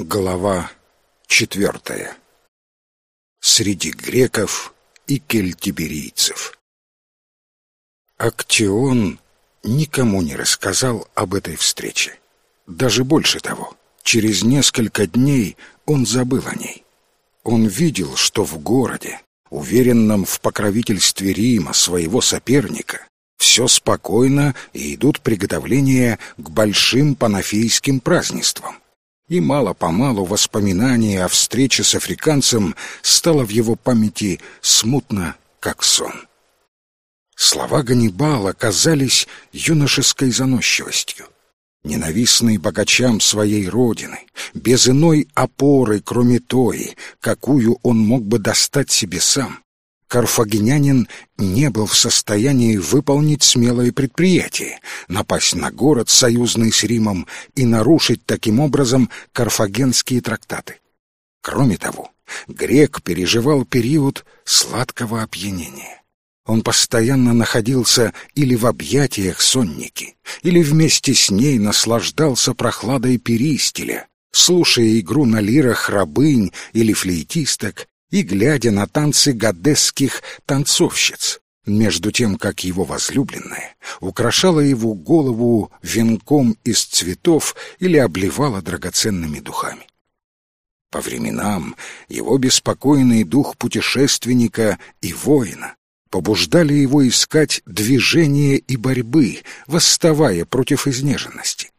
Глава четвертая. Среди греков и кельтиберийцев. Актион никому не рассказал об этой встрече. Даже больше того, через несколько дней он забыл о ней. Он видел, что в городе, уверенном в покровительстве Рима своего соперника, все спокойно и идут приготовления к большим панафейским празднествам и мало-помалу воспоминание о встрече с африканцем стало в его памяти смутно, как сон. Слова Ганнибала казались юношеской заносчивостью. Ненавистный богачам своей родины, без иной опоры, кроме той, какую он мог бы достать себе сам, карфагенянин не был в состоянии выполнить смелое предприятие, напасть на город, союзный с Римом, и нарушить таким образом карфагенские трактаты. Кроме того, грек переживал период сладкого опьянения. Он постоянно находился или в объятиях сонники, или вместе с ней наслаждался прохладой перистеля, слушая игру на лирах рабынь или флейтисток, и глядя на танцы гадесских танцовщиц, между тем, как его возлюбленная украшала его голову венком из цветов или обливала драгоценными духами. По временам его беспокойный дух путешественника и воина побуждали его искать движения и борьбы, восставая против изнеженности.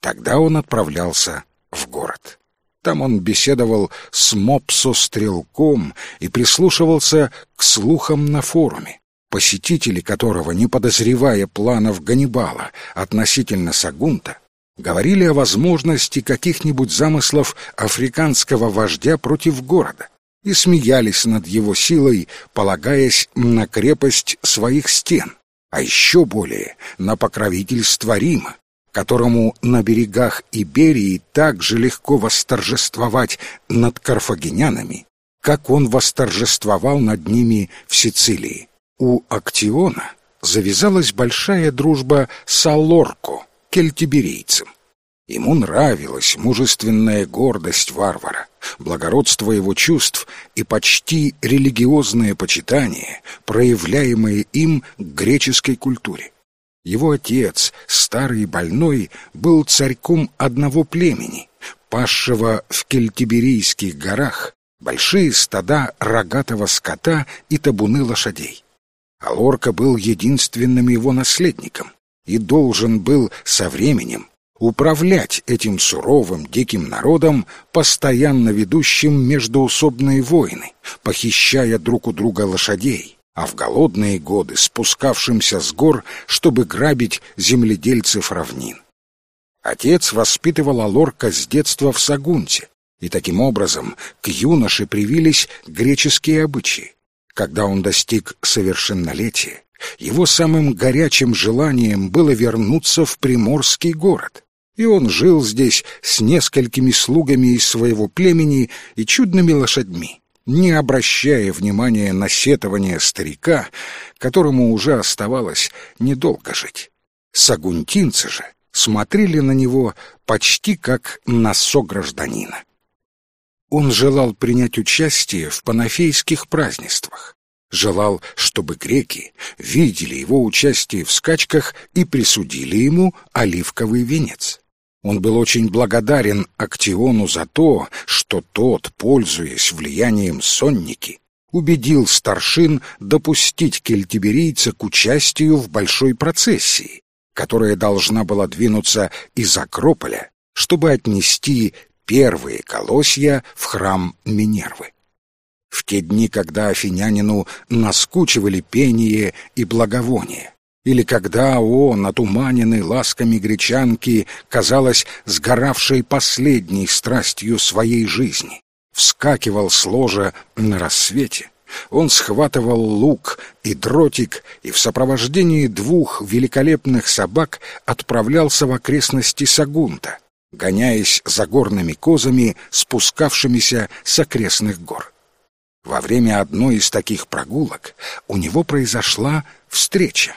Тогда он отправлялся в город. Там он беседовал с Мопсо-стрелком и прислушивался к слухам на форуме, посетители которого, не подозревая планов Ганнибала относительно Сагунта, говорили о возможности каких-нибудь замыслов африканского вождя против города и смеялись над его силой, полагаясь на крепость своих стен, а еще более на покровительство Рима, которому на берегах Иберии так же легко восторжествовать над карфагенянами, как он восторжествовал над ними в Сицилии. У Актиона завязалась большая дружба с Алорко, кельтиберийцем. Ему нравилась мужественная гордость варвара, благородство его чувств и почти религиозное почитание, проявляемые им к греческой культуре. Его отец, старый и больной, был царьком одного племени, пасшего в Кельтиберийских горах большие стада рогатого скота и табуны лошадей. Алорка был единственным его наследником и должен был со временем управлять этим суровым диким народом, постоянно ведущим междоусобные войны, похищая друг у друга лошадей, а в голодные годы спускавшимся с гор, чтобы грабить земледельцев равнин. Отец воспитывал Алорка с детства в Сагунте, и таким образом к юноше привились греческие обычаи. Когда он достиг совершеннолетия, его самым горячим желанием было вернуться в приморский город, и он жил здесь с несколькими слугами из своего племени и чудными лошадьми не обращая внимания на сетование старика, которому уже оставалось недолго жить. Сагунтинцы же смотрели на него почти как на согражданина. Он желал принять участие в панафейских празднествах, желал, чтобы греки видели его участие в скачках и присудили ему оливковый венец. Он был очень благодарен Актиону за то, что тот, пользуясь влиянием сонники, убедил старшин допустить кельтиберийца к участию в большой процессии, которая должна была двинуться из Акрополя, чтобы отнести первые колосья в храм Минервы. В те дни, когда афинянину наскучивали пение и благовоние, или когда он, отуманенный ласками гречанки, казалось, сгоравшей последней страстью своей жизни, вскакивал с ложа на рассвете, он схватывал лук и дротик и в сопровождении двух великолепных собак отправлялся в окрестности Сагунта, гоняясь за горными козами, спускавшимися с окрестных гор. Во время одной из таких прогулок у него произошла встреча.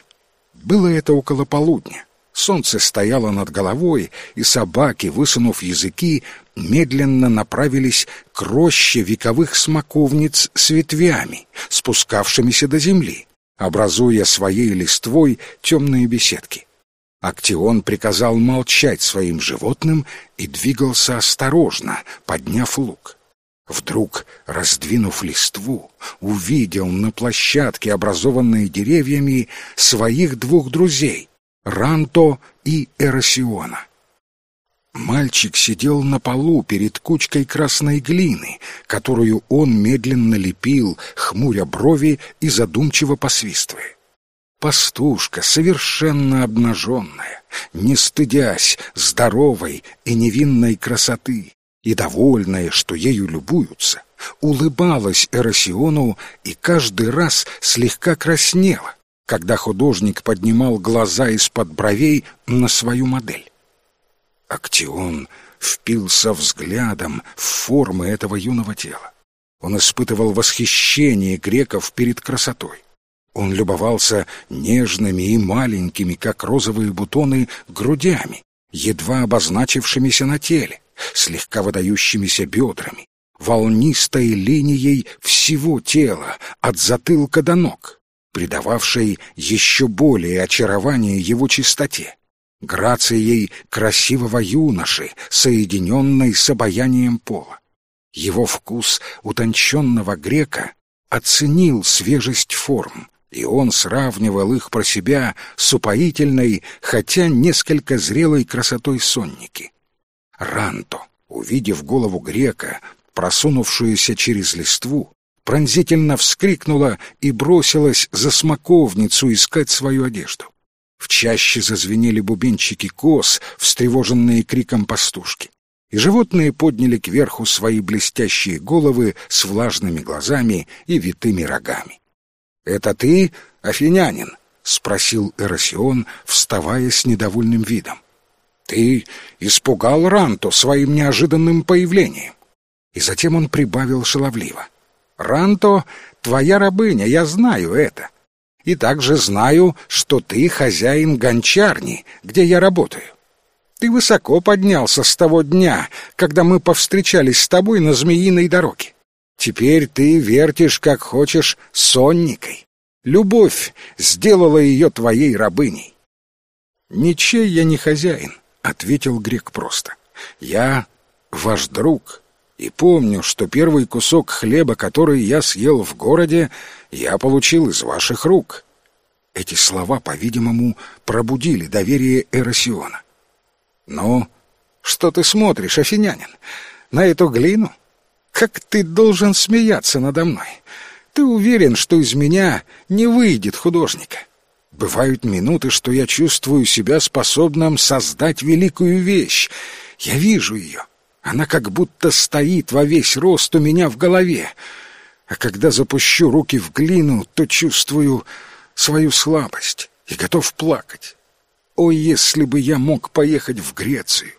Было это около полудня. Солнце стояло над головой, и собаки, высунув языки, медленно направились к роще вековых смоковниц с ветвями, спускавшимися до земли, образуя своей листвой темные беседки. Актион приказал молчать своим животным и двигался осторожно, подняв лук. Вдруг, раздвинув листву, увидел на площадке, образованной деревьями, своих двух друзей — Ранто и Эросиона. Мальчик сидел на полу перед кучкой красной глины, которую он медленно лепил, хмуря брови и задумчиво посвистывая. Пастушка, совершенно обнаженная, не стыдясь здоровой и невинной красоты, и довольная, что ею любуются, улыбалась Эросиону и каждый раз слегка краснела, когда художник поднимал глаза из-под бровей на свою модель. Актион впился взглядом в формы этого юного тела. Он испытывал восхищение греков перед красотой. Он любовался нежными и маленькими, как розовые бутоны, грудями, едва обозначившимися на теле, слегка выдающимися бедрами, волнистой линией всего тела, от затылка до ног придававшей еще более очарование его чистоте, грацией красивого юноши, соединенной с обаянием пола. Его вкус утонченного грека оценил свежесть форм, и он сравнивал их про себя с упоительной, хотя несколько зрелой красотой сонники. Ранто, увидев голову грека, просунувшуюся через листву, пронзительно вскрикнула и бросилась за смоковницу искать свою одежду. В чаще зазвенели бубенчики коз, встревоженные криком пастушки. И животные подняли кверху свои блестящие головы с влажными глазами и витыми рогами. «Это ты, афинянин?» — спросил Эросион, вставая с недовольным видом. «Ты испугал Ранту своим неожиданным появлением». И затем он прибавил шаловливо. Ранто — твоя рабыня, я знаю это. И также знаю, что ты хозяин гончарни, где я работаю. Ты высоко поднялся с того дня, когда мы повстречались с тобой на Змеиной дороге. Теперь ты вертишь, как хочешь, сонникой. Любовь сделала ее твоей рабыней. «Ничей я не хозяин», — ответил грек просто. «Я ваш друг, и помню, что первый кусок хлеба, который я съел в городе, я получил из ваших рук». Эти слова, по-видимому, пробудили доверие Эросиона. «Ну, что ты смотришь, афинянин? На эту глину? Как ты должен смеяться надо мной? Ты уверен, что из меня не выйдет художника?» Бывают минуты, что я чувствую себя способным создать великую вещь. Я вижу ее, она как будто стоит во весь рост у меня в голове. А когда запущу руки в глину, то чувствую свою слабость и готов плакать. О, если бы я мог поехать в Грецию!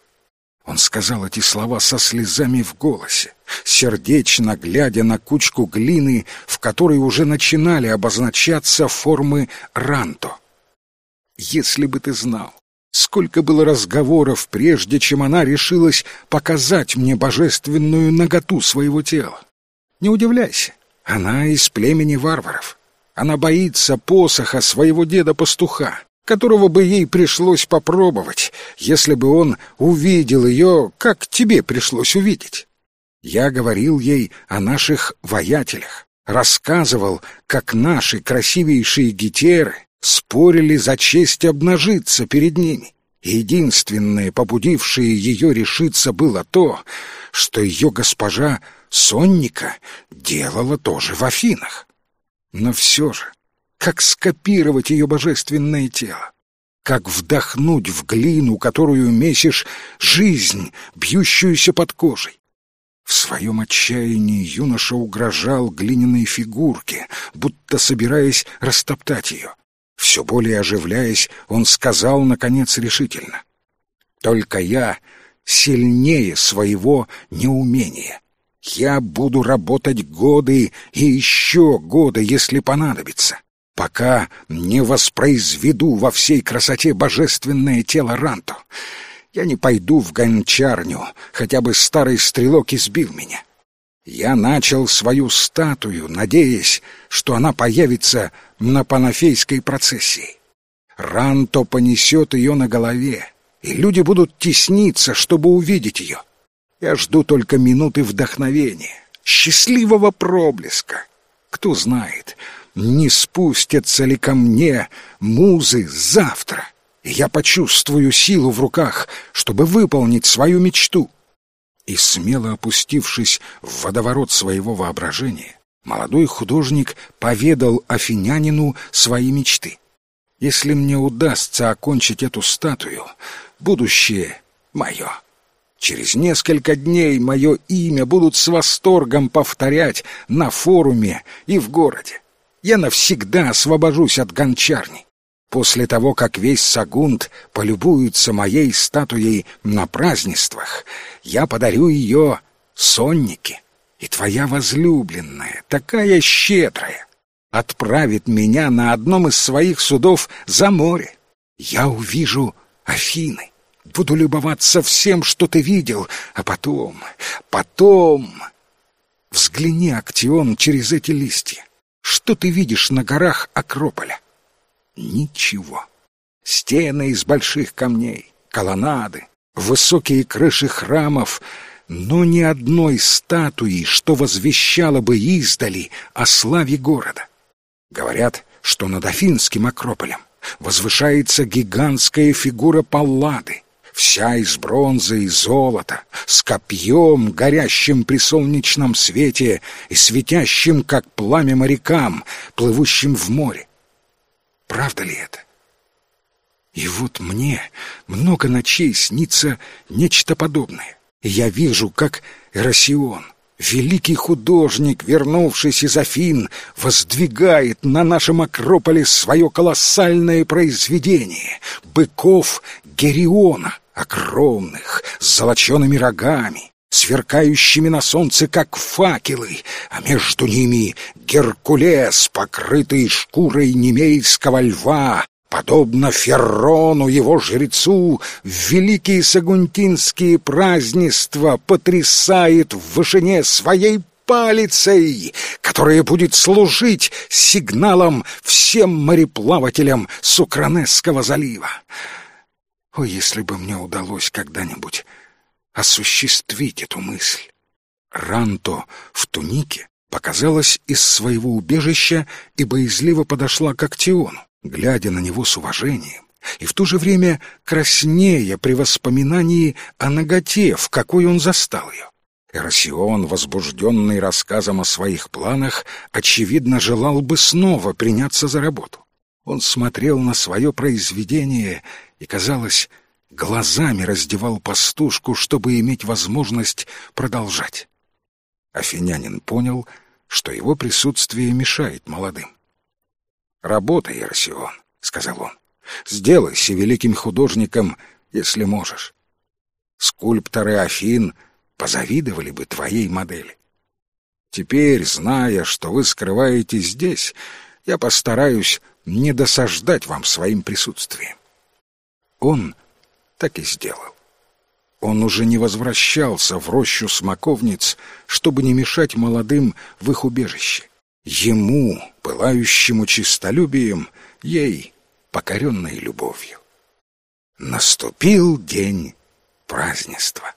Он сказал эти слова со слезами в голосе, сердечно глядя на кучку глины, в которой уже начинали обозначаться формы ранто. Если бы ты знал, Сколько было разговоров, прежде чем она решилась показать мне божественную наготу своего тела. Не удивляйся, она из племени варваров. Она боится посоха своего деда-пастуха, которого бы ей пришлось попробовать, если бы он увидел ее, как тебе пришлось увидеть. Я говорил ей о наших воятелях, рассказывал, как наши красивейшие гетеры спорили за честь обнажиться перед ними. Единственное, побудившее ее решиться, было то, что ее госпожа Сонника делала тоже в Афинах. Но все же, как скопировать ее божественное тело? Как вдохнуть в глину, которую месишь, жизнь, бьющуюся под кожей? В своем отчаянии юноша угрожал глиняной фигурке, будто собираясь растоптать ее. Все более оживляясь, он сказал, наконец, решительно. «Только я сильнее своего неумения. Я буду работать годы и еще годы, если понадобится. Пока не воспроизведу во всей красоте божественное тело Ранто. Я не пойду в гончарню, хотя бы старый стрелок избил меня. Я начал свою статую, надеясь, что она появится на панафейской процессии. Ранто понесет ее на голове, и люди будут тесниться, чтобы увидеть ее. Я жду только минуты вдохновения, счастливого проблеска. Кто знает, не спустятся ли ко мне музы завтра, и я почувствую силу в руках, чтобы выполнить свою мечту. И смело опустившись в водоворот своего воображения, молодой художник поведал афинянину свои мечты. Если мне удастся окончить эту статую, будущее мое. Через несколько дней мое имя будут с восторгом повторять на форуме и в городе. Я навсегда освобожусь от гончарни. После того, как весь Сагунт полюбуется моей статуей на празднествах, я подарю ее соннике. И твоя возлюбленная, такая щедрая, отправит меня на одном из своих судов за море. Я увижу Афины, буду любоваться всем, что ты видел, а потом, потом... Взгляни, Актион, через эти листья. Что ты видишь на горах Акрополя? Ничего. Стены из больших камней, колоннады, высокие крыши храмов, но ни одной статуи, что возвещало бы издали о славе города. Говорят, что над Афинским Акрополем возвышается гигантская фигура Паллады, вся из бронзы и золота, с копьем, горящим при солнечном свете и светящим, как пламя морякам, плывущим в море. Правда ли это? И вот мне много ночей снится нечто подобное. Я вижу, как Эросион, великий художник, вернувшись из Афин, воздвигает на нашем Акрополе свое колоссальное произведение — быков Гериона — огромных, с золочеными рогами, сверкающими на солнце, как факелы, а между ними Геркулес, покрытый шкурой немейского льва, подобно Феррону, его жрецу, в великие сагунтинские празднества потрясает в вышине своей палицей, которая будет служить сигналом всем мореплавателям Сукранесского залива. О, если бы мне удалось когда-нибудь осуществить эту мысль! Ранто в тунике показалась из своего убежища и боязливо подошла к Актиону, глядя на него с уважением и в то же время краснея при воспоминании о ноготе, в какой он застал ее. Эросион, возбужденный рассказом о своих планах, очевидно желал бы снова приняться за работу. Он смотрел на свое произведение и, казалось, глазами раздевал пастушку, чтобы иметь возможность продолжать. Афинянин понял, что его присутствие мешает молодым. «Работай, Ерсион», — сказал он. «Сделайся великим художником, если можешь. Скульпторы Афин позавидовали бы твоей модели. Теперь, зная, что вы скрываетесь здесь, я постараюсь не досаждать вам своим присутствием. Он так и сделал. Он уже не возвращался в рощу смоковниц, чтобы не мешать молодым в их убежище. Ему, пылающему чистолюбием, ей, покоренной любовью. Наступил день празднества.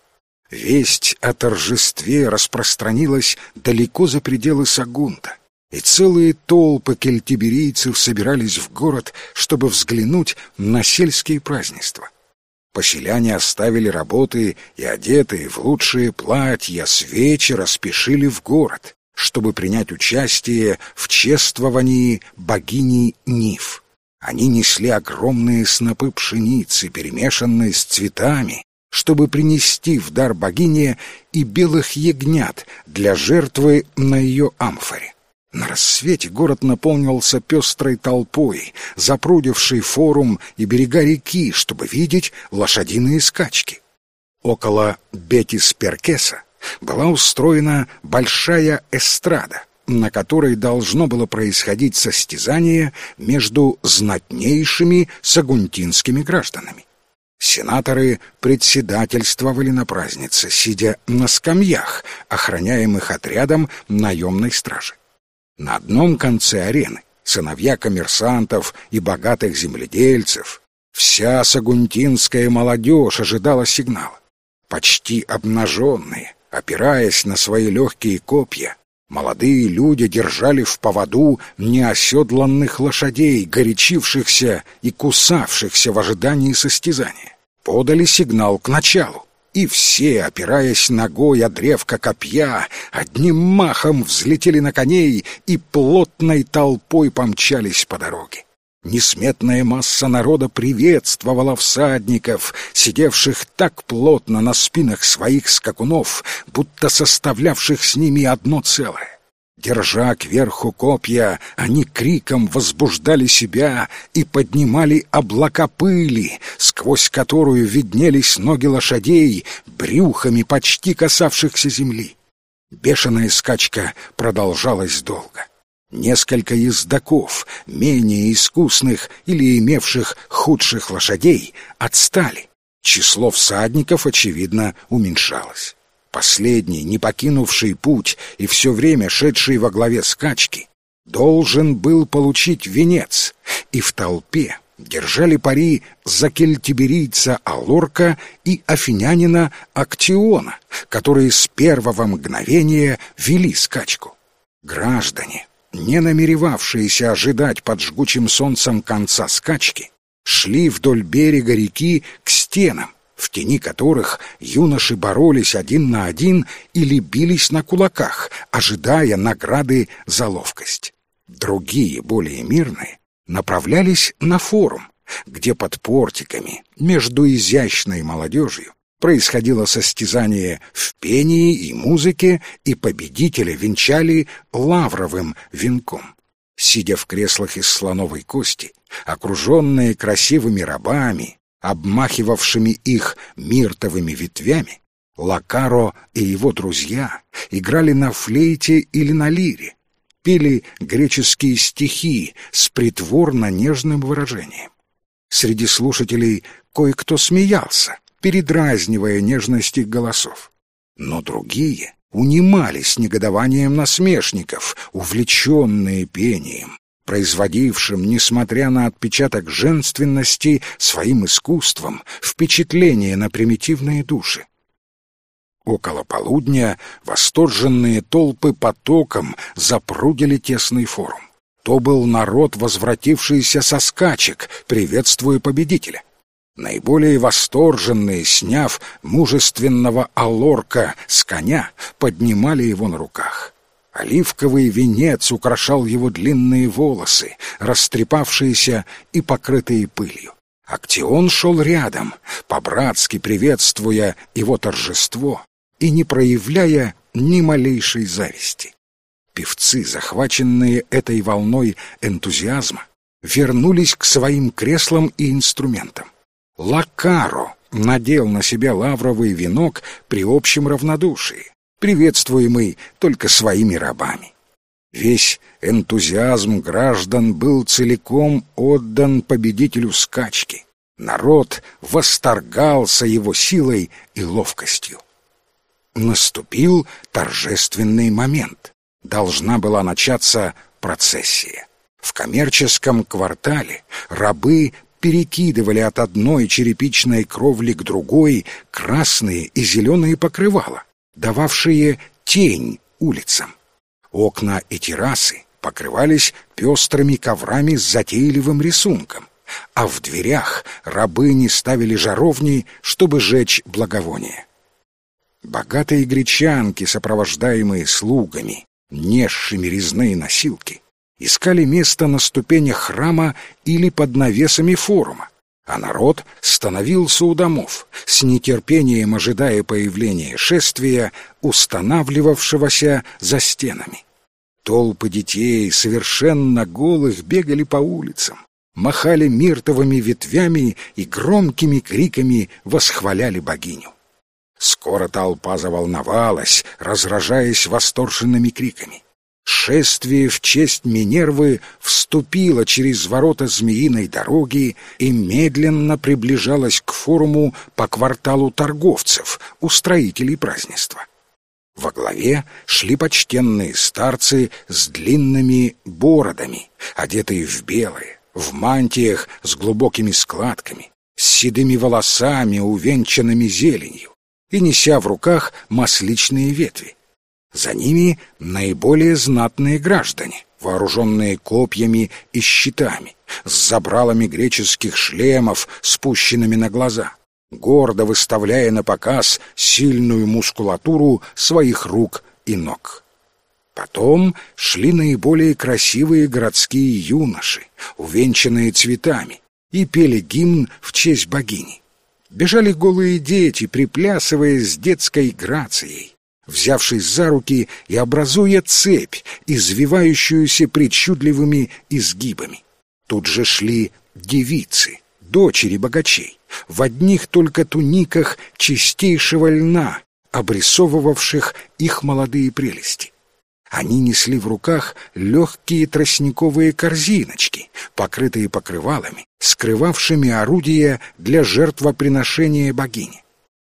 Весть о торжестве распространилась далеко за пределы Сагунта и целые толпы кельтиберийцев собирались в город, чтобы взглянуть на сельские празднества. Поселяне оставили работы и, одетые в лучшие платья, свечи распешили в город, чтобы принять участие в чествовании богини Ниф. Они несли огромные снопы пшеницы, перемешанные с цветами, чтобы принести в дар богине и белых ягнят для жертвы на ее амфоре. На рассвете город наполнился пестрой толпой, запрудившей форум и берега реки, чтобы видеть лошадиные скачки. Около Бетис-Перкеса была устроена большая эстрада, на которой должно было происходить состязание между знатнейшими сагунтинскими гражданами. Сенаторы председательствовали на празднице, сидя на скамьях, охраняемых отрядом наемной стражи. На одном конце арены сыновья коммерсантов и богатых земледельцев, вся сагунтинская молодежь ожидала сигнала. Почти обнаженные, опираясь на свои легкие копья, молодые люди держали в поводу неоседланных лошадей, горячившихся и кусавшихся в ожидании состязания. Подали сигнал к началу и все, опираясь ногой о древко копья, одним махом взлетели на коней и плотной толпой помчались по дороге. Несметная масса народа приветствовала всадников, сидевших так плотно на спинах своих скакунов, будто составлявших с ними одно целое. Держа кверху копья, они криком возбуждали себя и поднимали облака пыли, сквозь которую виднелись ноги лошадей, брюхами почти касавшихся земли. Бешеная скачка продолжалась долго. Несколько ездаков, менее искусных или имевших худших лошадей, отстали. Число всадников, очевидно, уменьшалось. Последний, не покинувший путь и все время шедший во главе скачки, должен был получить венец, и в толпе держали пари за кельтиберийца Алорка и афинянина Актиона, которые с первого мгновения вели скачку. Граждане, не намеревавшиеся ожидать под жгучим солнцем конца скачки, шли вдоль берега реки к стенам, в тени которых юноши боролись один на один или бились на кулаках, ожидая награды за ловкость. Другие, более мирные, направлялись на форум, где под портиками, между изящной молодежью, происходило состязание в пении и музыке, и победителя венчали лавровым венком. Сидя в креслах из слоновой кости, окруженные красивыми рабами, обмахивавшими их миртовыми ветвями, Лакаро и его друзья играли на флейте или на лире, пели греческие стихи с притворно-нежным выражением. Среди слушателей кое-кто смеялся, передразнивая нежность их голосов. Но другие унимались негодованием насмешников, увлеченные пением, производившим, несмотря на отпечаток женственности, своим искусством впечатление на примитивные души. Около полудня восторженные толпы потоком запрудили тесный форум. То был народ, возвратившийся со скачек, приветствуя победителя. Наиболее восторженные, сняв мужественного алорка с коня, поднимали его на руках. Оливковый венец украшал его длинные волосы, растрепавшиеся и покрытые пылью. Актион шел рядом, по-братски приветствуя его торжество и не проявляя ни малейшей зависти. Певцы, захваченные этой волной энтузиазма, вернулись к своим креслам и инструментам. Лакаро надел на себя лавровый венок при общем равнодушии приветствуемый только своими рабами. Весь энтузиазм граждан был целиком отдан победителю скачки. Народ восторгался его силой и ловкостью. Наступил торжественный момент. Должна была начаться процессия. В коммерческом квартале рабы перекидывали от одной черепичной кровли к другой красные и зеленые покрывала дававшие тень улицам. Окна и террасы покрывались пестрыми коврами с затейливым рисунком, а в дверях рабыни ставили жаровни, чтобы жечь благовоние. Богатые гречанки, сопровождаемые слугами, несшими резные носилки, искали место на ступенях храма или под навесами форума, а народ становился у домов, с нетерпением ожидая появления шествия, устанавливавшегося за стенами. Толпы детей, совершенно голых, бегали по улицам, махали миртовыми ветвями и громкими криками восхваляли богиню. Скоро толпа заволновалась, разражаясь восторженными криками. Шествие в честь Минервы вступило через ворота Змеиной дороги и медленно приближалось к форуму по кварталу торговцев, устроителей празднества. Во главе шли почтенные старцы с длинными бородами, одетые в белое, в мантиях с глубокими складками, с седыми волосами, увенчанными зеленью, и неся в руках масличные ветви. За ними наиболее знатные граждане, вооруженные копьями и щитами, с забралами греческих шлемов, спущенными на глаза, гордо выставляя на показ сильную мускулатуру своих рук и ног. Потом шли наиболее красивые городские юноши, увенчанные цветами, и пели гимн в честь богини. Бежали голые дети, приплясывая с детской грацией, взявшись за руки и образуя цепь, извивающуюся причудливыми изгибами. Тут же шли девицы, дочери богачей, в одних только туниках чистейшего льна, обрисовывавших их молодые прелести. Они несли в руках легкие тростниковые корзиночки, покрытые покрывалами, скрывавшими орудия для жертвоприношения богини,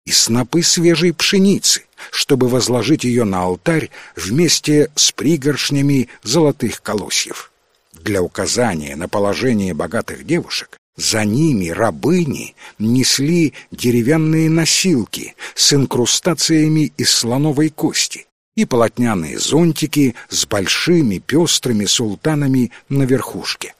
и снопы свежей пшеницы, чтобы возложить ее на алтарь вместе с пригоршнями золотых колосьев. Для указания на положение богатых девушек за ними рабыни несли деревянные носилки с инкрустациями из слоновой кости, и полотняные зонтики с большими пестрыми султанами на верхушке.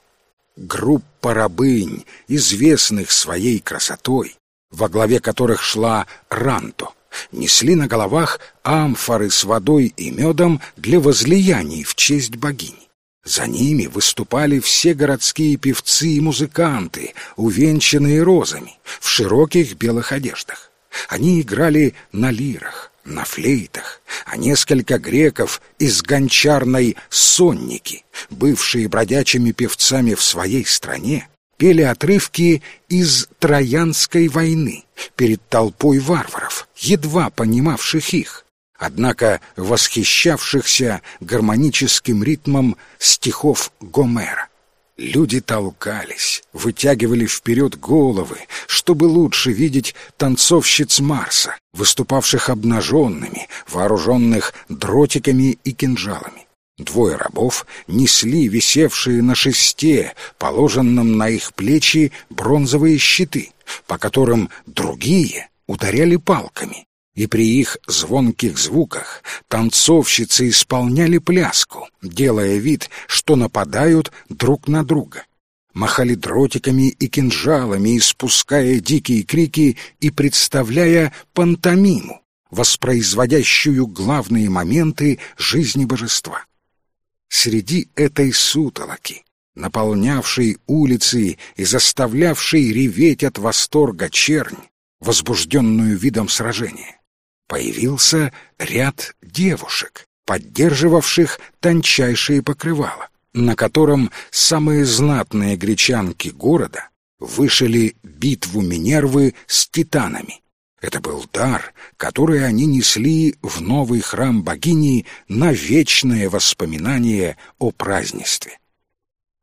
Группа рабынь, известных своей красотой, во главе которых шла Ранто, несли на головах амфоры с водой и медом для возлияний в честь богини. За ними выступали все городские певцы и музыканты, увенчанные розами, в широких белых одеждах. Они играли на лирах, на флейтах, а несколько греков из гончарной сонники, бывшие бродячими певцами в своей стране, пели отрывки из Троянской войны перед толпой варваров, едва понимавших их, однако восхищавшихся гармоническим ритмом стихов Гомера. Люди толкались, вытягивали вперед головы, чтобы лучше видеть танцовщиц Марса, выступавших обнаженными, вооруженных дротиками и кинжалами. Двое рабов несли висевшие на шесте, положенном на их плечи, бронзовые щиты, по которым другие ударяли палками и при их звонких звуках танцовщицы исполняли пляску, делая вид, что нападают друг на друга. Махали дротиками и кинжалами, испуская дикие крики и представляя пантомиму, воспроизводящую главные моменты жизни божества. Среди этой сутолоки, наполнявшей улицы и заставлявшей реветь от восторга чернь, возбужденную видом сражения, появился ряд девушек, поддерживавших тончайшие покрывала, на котором самые знатные гречанки города вышили битву Минервы с титанами. Это был дар, который они несли в новый храм богини на вечное воспоминание о празднестве.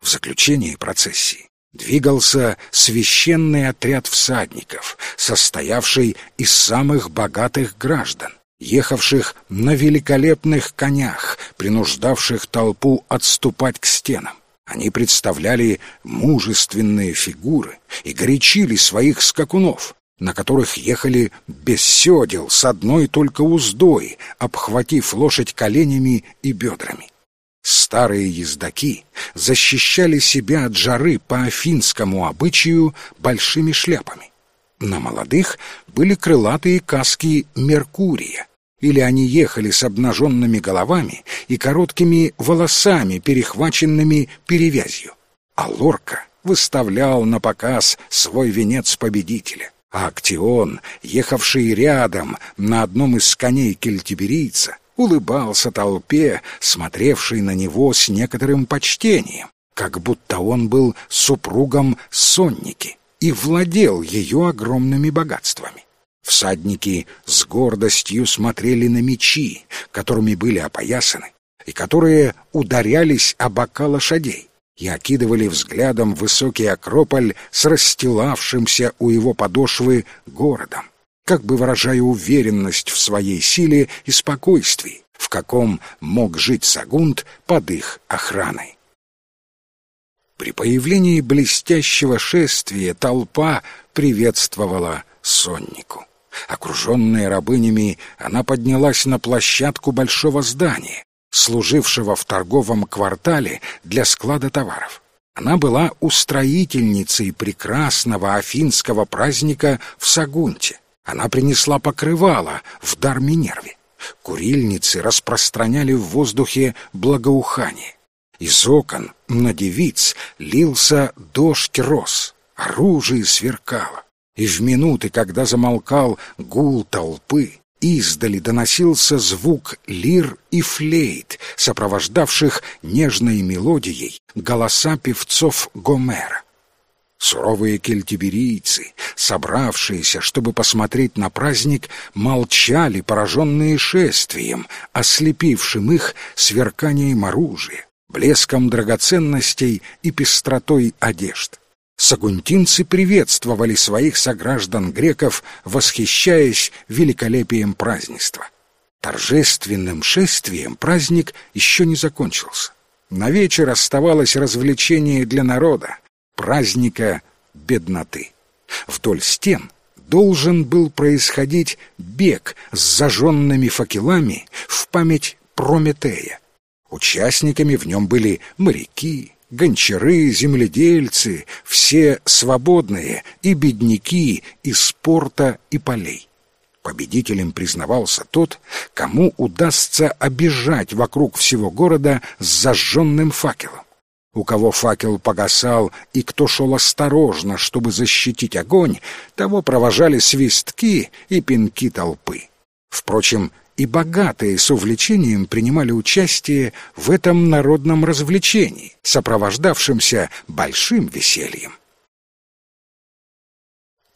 В заключении процессии двигался священный отряд всадников, состоявший из самых богатых граждан, ехавших на великолепных конях, принуждавших толпу отступать к стенам. Они представляли мужественные фигуры и горячили своих скакунов, на которых ехали без седел с одной только уздой, обхватив лошадь коленями и бедрами. Старые ездаки защищали себя от жары по афинскому обычаю большими шляпами. На молодых были крылатые каски Меркурия, или они ехали с обнаженными головами и короткими волосами, перехваченными перевязью. А Лорка выставлял на показ свой венец победителя. А Актион, ехавший рядом на одном из коней кельтиберийца, улыбался толпе, смотревшей на него с некоторым почтением, как будто он был супругом Сонники и владел ее огромными богатствами. Всадники с гордостью смотрели на мечи, которыми были опоясаны, и которые ударялись о бока лошадей и окидывали взглядом высокий Акрополь с расстилавшимся у его подошвы городом, как бы выражая уверенность в своей силе и спокойствии, в каком мог жить Сагунт под их охраной. При появлении блестящего шествия толпа приветствовала соннику. Окруженная рабынями, она поднялась на площадку большого здания, служившего в торговом квартале для склада товаров. Она была устроительницей прекрасного афинского праздника в Сагунте. Она принесла покрывало в дар Минерве. Курильницы распространяли в воздухе благоухание. Из окон на девиц лился дождь роз, оружие сверкало. И в минуты, когда замолкал гул толпы, издали доносился звук лир и флейт, сопровождавших нежной мелодией голоса певцов Гомера. Суровые кельтиберийцы, собравшиеся, чтобы посмотреть на праздник, молчали, пораженные шествием, ослепившим их сверканием оружия, блеском драгоценностей и пестротой одежд. Сагунтинцы приветствовали своих сограждан-греков, восхищаясь великолепием празднества. Торжественным шествием праздник еще не закончился. На вечер оставалось развлечение для народа, праздника бедноты. Вдоль стен должен был происходить бег с зажженными факелами в память Прометея. Участниками в нем были моряки, гончары, земледельцы, все свободные и бедняки из спорта и полей. Победителем признавался тот, кому удастся обижать вокруг всего города с зажженным факелом. У кого факел погасал и кто шел осторожно, чтобы защитить огонь, того провожали свистки и пинки толпы. Впрочем, и богатые с увлечением принимали участие в этом народном развлечении, сопровождавшемся большим весельем.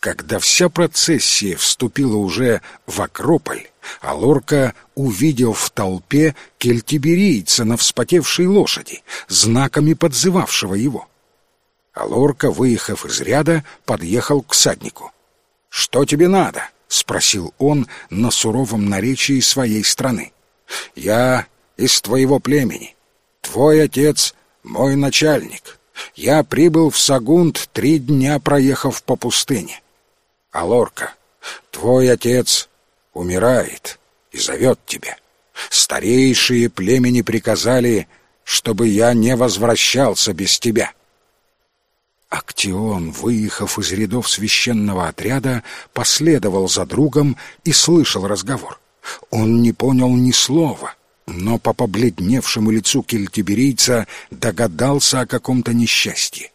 Когда вся процессия вступила уже в Акрополь, Алорка увидел в толпе кельтиберийца на вспотевшей лошади, знаками подзывавшего его. Алорка, выехав из ряда, подъехал к саднику. «Что тебе надо?» — спросил он на суровом наречии своей страны. «Я из твоего племени. Твой отец — мой начальник. Я прибыл в Сагунд три дня, проехав по пустыне. Алорка, твой отец умирает и зовет тебя. Старейшие племени приказали, чтобы я не возвращался без тебя». Актион, выехав из рядов священного отряда, последовал за другом и слышал разговор. Он не понял ни слова, но по побледневшему лицу кельтиберийца догадался о каком-то несчастье.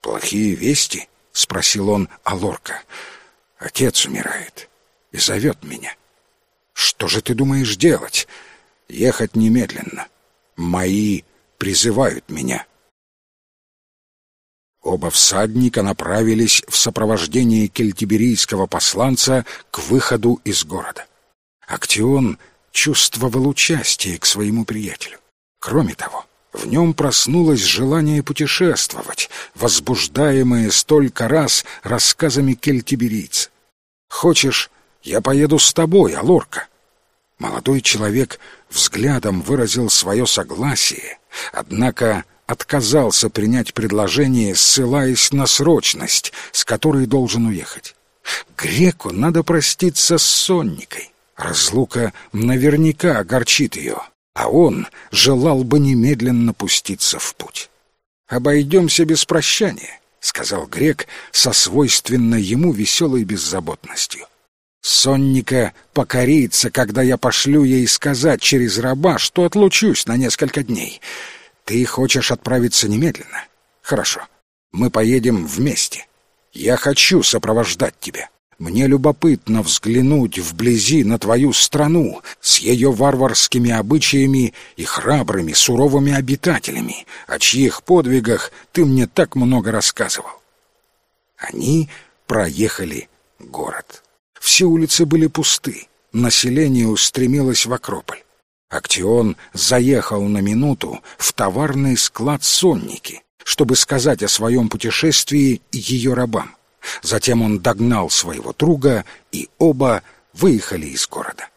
«Плохие вести?» — спросил он Алорка. «Отец умирает и зовет меня. Что же ты думаешь делать? Ехать немедленно. Мои призывают меня». Оба всадника направились в сопровождении кельтиберийского посланца к выходу из города. Актион чувствовал участие к своему приятелю. Кроме того, в нем проснулось желание путешествовать, возбуждаемое столько раз рассказами кельтиберийца. «Хочешь, я поеду с тобой, Алорка?» Молодой человек взглядом выразил свое согласие, однако отказался принять предложение, ссылаясь на срочность, с которой должен уехать. Греку надо проститься с сонникой. Разлука наверняка огорчит ее, а он желал бы немедленно пуститься в путь. «Обойдемся без прощания», — сказал грек со свойственной ему веселой беззаботностью. «Сонника покорится, когда я пошлю ей сказать через раба, что отлучусь на несколько дней. Ты хочешь отправиться немедленно? Хорошо. Мы поедем вместе. Я хочу сопровождать тебя. Мне любопытно взглянуть вблизи на твою страну с ее варварскими обычаями и храбрыми, суровыми обитателями, о чьих подвигах ты мне так много рассказывал. Они проехали город. Все улицы были пусты, население устремилось в Акрополь. Актион заехал на минуту в товарный склад сонники, чтобы сказать о своем путешествии ее рабам. Затем он догнал своего друга, и оба выехали из города.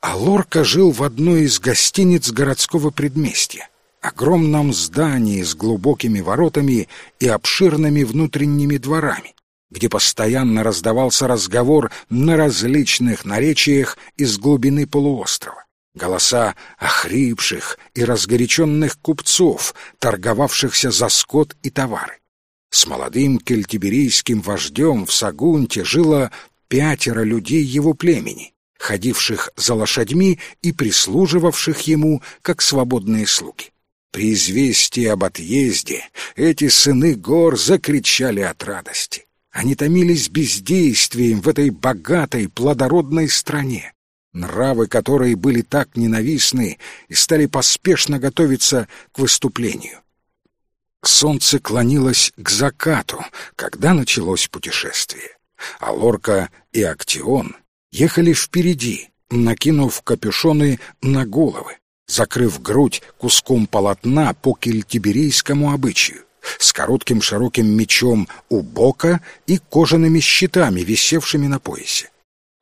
А Лорка жил в одной из гостиниц городского предместья, огромном здании с глубокими воротами и обширными внутренними дворами, где постоянно раздавался разговор на различных наречиях из глубины полуострова. Голоса охрипших и разгоряченных купцов, торговавшихся за скот и товары. С молодым кельтиберийским вождем в Сагунте жило пятеро людей его племени, ходивших за лошадьми и прислуживавших ему как свободные слуги. При известии об отъезде эти сыны гор закричали от радости. Они томились бездействием в этой богатой, плодородной стране, нравы которой были так ненавистны и стали поспешно готовиться к выступлению. Солнце клонилось к закату, когда началось путешествие, а Лорка и Актион ехали впереди, накинув капюшоны на головы, закрыв грудь куском полотна по кельтиберийскому обычаю с коротким широким мечом у бока и кожаными щитами, висевшими на поясе.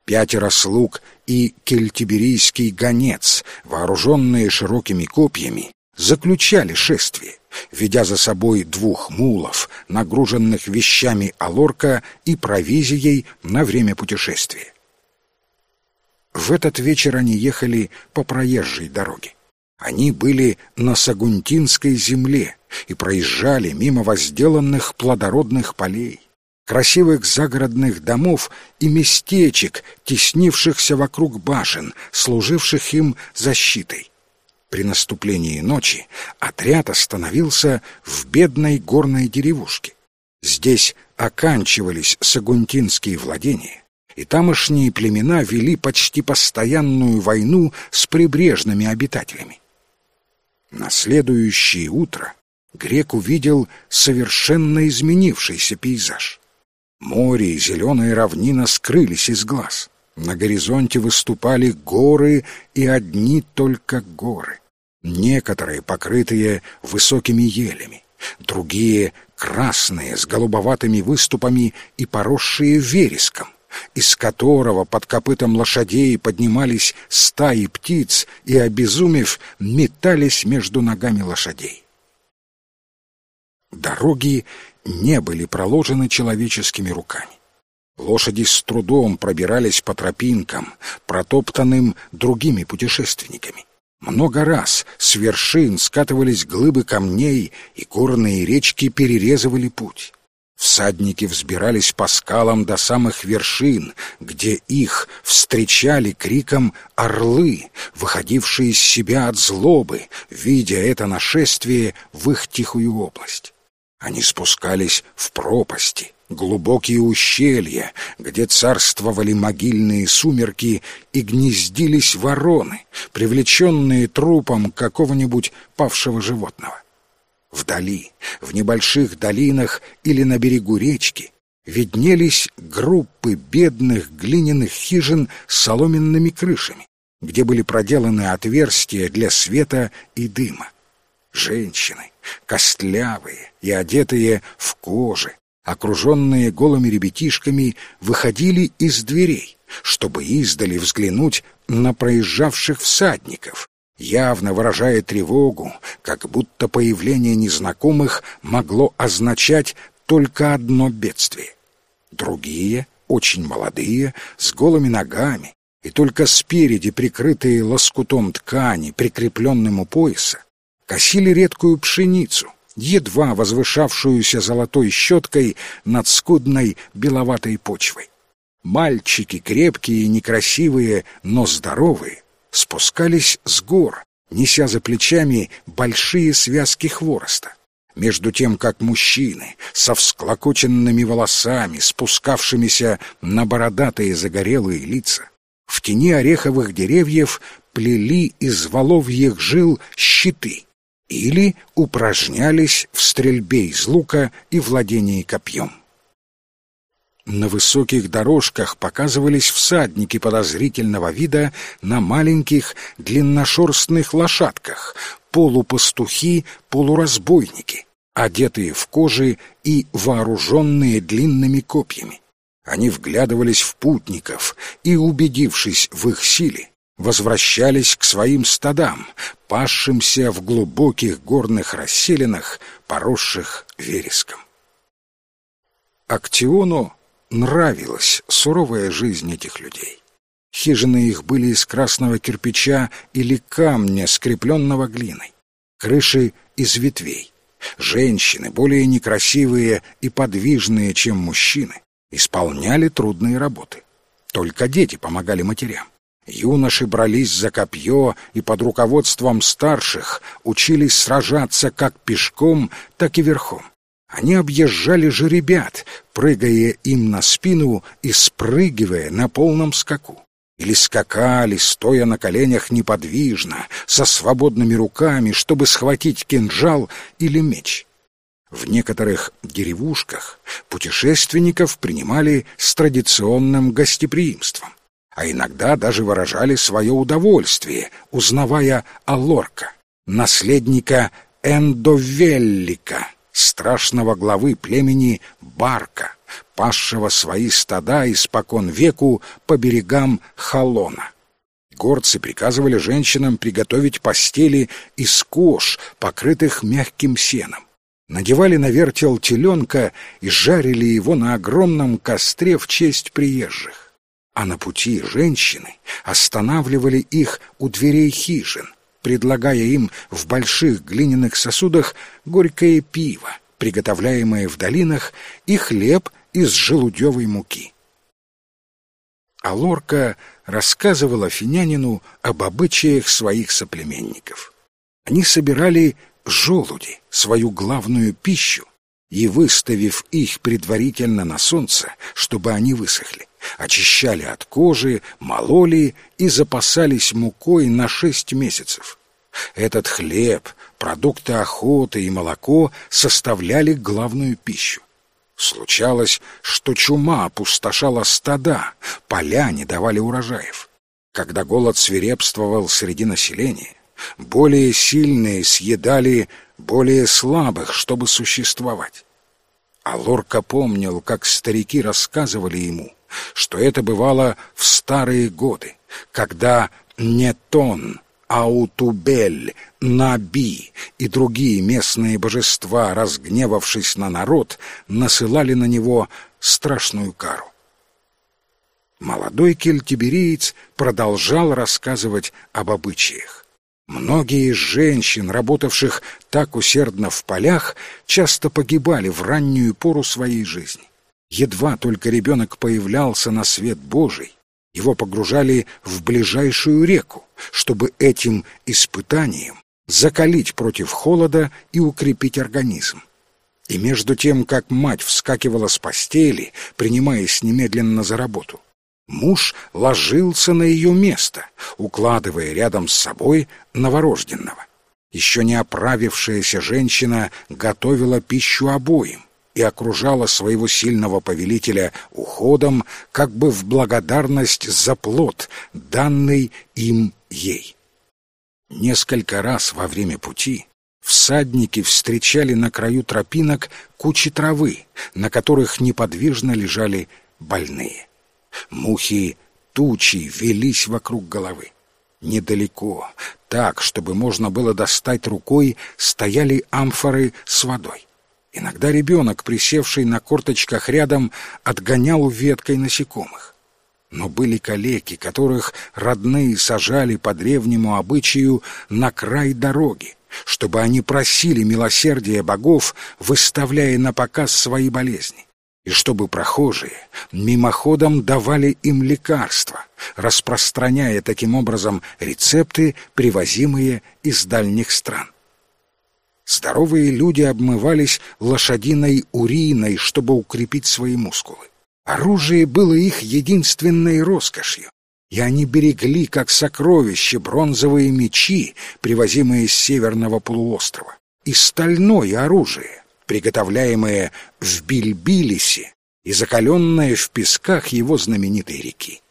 Пятеро слуг и кельтиберийский гонец, вооруженные широкими копьями, заключали шествие, ведя за собой двух мулов, нагруженных вещами Алорка и провизией на время путешествия. В этот вечер они ехали по проезжей дороге. Они были на Сагунтинской земле и проезжали мимо возделанных плодородных полей, красивых загородных домов и местечек, теснившихся вокруг башен, служивших им защитой. При наступлении ночи отряд остановился в бедной горной деревушке. Здесь оканчивались сагунтинские владения, и тамошние племена вели почти постоянную войну с прибрежными обитателями. На следующее утро грек увидел совершенно изменившийся пейзаж. Море и зеленая равнина скрылись из глаз. На горизонте выступали горы и одни только горы. Некоторые покрытые высокими елями, другие красные с голубоватыми выступами и поросшие вереском из которого под копытом лошадей поднимались стаи птиц и, обезумев, метались между ногами лошадей. Дороги не были проложены человеческими руками. Лошади с трудом пробирались по тропинкам, протоптанным другими путешественниками. Много раз с вершин скатывались глыбы камней, и горные речки перерезывали путь. Всадники взбирались по скалам до самых вершин, где их встречали криком орлы, выходившие из себя от злобы, видя это нашествие в их тихую область. Они спускались в пропасти, глубокие ущелья, где царствовали могильные сумерки и гнездились вороны, привлеченные трупом какого-нибудь павшего животного. Вдали, в небольших долинах или на берегу речки, виднелись группы бедных глиняных хижин с соломенными крышами, где были проделаны отверстия для света и дыма. Женщины, костлявые и одетые в кожи, окруженные голыми ребятишками, выходили из дверей, чтобы издали взглянуть на проезжавших всадников, явно выражая тревогу, как будто появление незнакомых могло означать только одно бедствие. Другие, очень молодые, с голыми ногами, и только спереди прикрытые лоскутом ткани, прикрепленным у пояса, косили редкую пшеницу, едва возвышавшуюся золотой щеткой над скудной беловатой почвой. Мальчики, крепкие некрасивые, но здоровые, спускались с гор, неся за плечами большие связки хвороста. Между тем, как мужчины со всклокоченными волосами, спускавшимися на бородатые загорелые лица, в тени ореховых деревьев плели из воловьих жил щиты или упражнялись в стрельбе из лука и владении копьем. На высоких дорожках показывались всадники подозрительного вида на маленьких длинношерстных лошадках, полупастухи, полуразбойники, одетые в кожи и вооруженные длинными копьями. Они вглядывались в путников и, убедившись в их силе, возвращались к своим стадам, пасшимся в глубоких горных расселинах, поросших вереском. Актиону нравилась суровая жизнь этих людей. Хижины их были из красного кирпича или камня, скрепленного глиной. Крыши из ветвей. Женщины, более некрасивые и подвижные, чем мужчины, исполняли трудные работы. Только дети помогали матерям. Юноши брались за копье и под руководством старших учились сражаться как пешком, так и верхом. Они объезжали же ребят, прыгая им на спину и спрыгивая на полном скаку. Или скакали, стоя на коленях неподвижно, со свободными руками, чтобы схватить кинжал или меч. В некоторых деревушках путешественников принимали с традиционным гостеприимством, а иногда даже выражали свое удовольствие, узнавая о Лорка, наследника Эндовеллика, страшного главы племени Барка, пасшего свои стада испокон веку по берегам Халона. Горцы приказывали женщинам приготовить постели из кож, покрытых мягким сеном. Надевали на вертел теленка и жарили его на огромном костре в честь приезжих. А на пути женщины останавливали их у дверей хижин, предлагая им в больших глиняных сосудах горькое пиво, приготовляемое в долинах, и хлеб из желудевой муки. А Лорка рассказывала финянину об обычаях своих соплеменников. Они собирали желуди, свою главную пищу, и, выставив их предварительно на солнце, чтобы они высохли, очищали от кожи, мололи и запасались мукой на шесть месяцев. Этот хлеб, продукты охоты и молоко составляли главную пищу. Случалось, что чума опустошала стада, поля не давали урожаев. Когда голод свирепствовал среди населения, более сильные съедали более слабых, чтобы существовать. А Лорка помнил, как старики рассказывали ему, что это бывало в старые годы, когда Нетон, Аутубель, Наби и другие местные божества, разгневавшись на народ, насылали на него страшную кару. Молодой кельтибериец продолжал рассказывать об обычаях. Многие из женщин, работавших так усердно в полях, часто погибали в раннюю пору своей жизни. Едва только ребенок появлялся на свет Божий, его погружали в ближайшую реку, чтобы этим испытанием закалить против холода и укрепить организм. И между тем, как мать вскакивала с постели, принимаясь немедленно за работу, Муж ложился на ее место, укладывая рядом с собой новорожденного. Еще не оправившаяся женщина готовила пищу обоим и окружала своего сильного повелителя уходом, как бы в благодарность за плод, данный им ей. Несколько раз во время пути всадники встречали на краю тропинок кучи травы, на которых неподвижно лежали больные. Мухи тучи велись вокруг головы. Недалеко, так, чтобы можно было достать рукой, стояли амфоры с водой. Иногда ребенок, присевший на корточках рядом, отгонял веткой насекомых. Но были калеки, которых родные сажали по древнему обычаю на край дороги, чтобы они просили милосердия богов, выставляя на показ свои болезни и чтобы прохожие мимоходом давали им лекарства, распространяя таким образом рецепты, привозимые из дальних стран. Здоровые люди обмывались лошадиной уриной, чтобы укрепить свои мускулы. Оружие было их единственной роскошью, и они берегли, как сокровище, бронзовые мечи, привозимые с северного полуострова, и стальное оружие, приготовляемые в Бильбилисе и закаленная в песках его знаменитой реки.